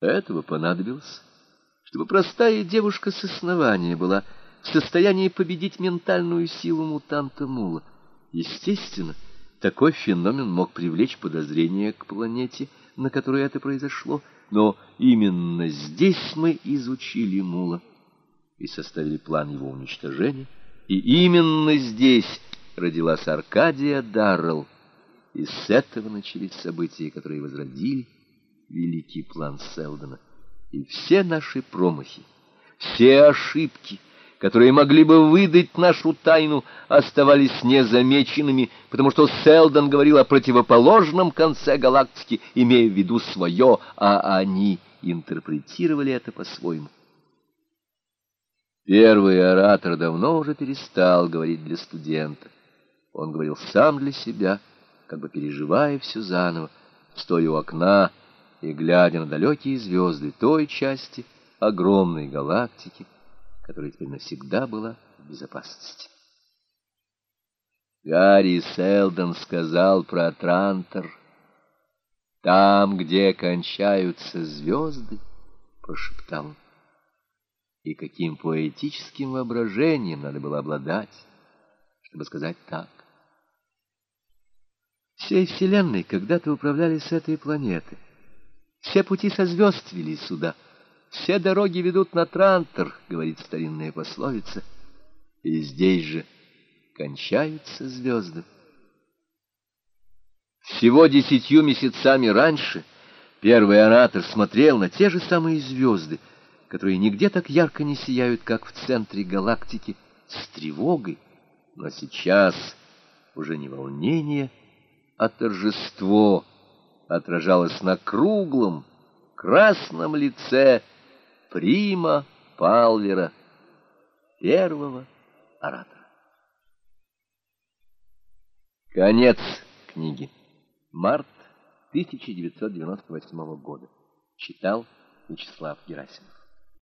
Этого понадобилось, чтобы простая девушка с основания была в состоянии победить ментальную силу мутанта Мула. Естественно, такой феномен мог привлечь подозрение к планете, на которой это произошло, но именно здесь мы изучили Мула и составили план его уничтожения, и именно здесь родилась Аркадия Даррелл, и с этого начались события, которые возродили великий план Селдона. И все наши промахи, все ошибки, которые могли бы выдать нашу тайну, оставались незамеченными, потому что Селдон говорил о противоположном конце галактики, имея в виду свое, а они интерпретировали это по-своему. Первый оратор давно уже перестал говорить для студента. Он говорил сам для себя, как бы переживая все заново, стоя у окна, и глядя на далекие звезды той части огромной галактики, которая теперь навсегда была в безопасности. Гарри Селдон сказал про Трантор. «Там, где кончаются звезды», — прошептал он. И каким поэтическим воображением надо было обладать, чтобы сказать так. Всей Вселенной когда-то управляли с этой планеты — все пути со звезд вели сюда. Все дороги ведут на Трантор, говорит старинная пословица. И здесь же кончаются звезды. Всего десятью месяцами раньше первый оратор смотрел на те же самые звезды, которые нигде так ярко не сияют, как в центре галактики, с тревогой. Но сейчас уже не волнение, а торжество — отражалось на круглом, красном лице Прима Палвера, первого оратора. Конец книги. Март 1998 года. Читал Вячеслав Герасимов.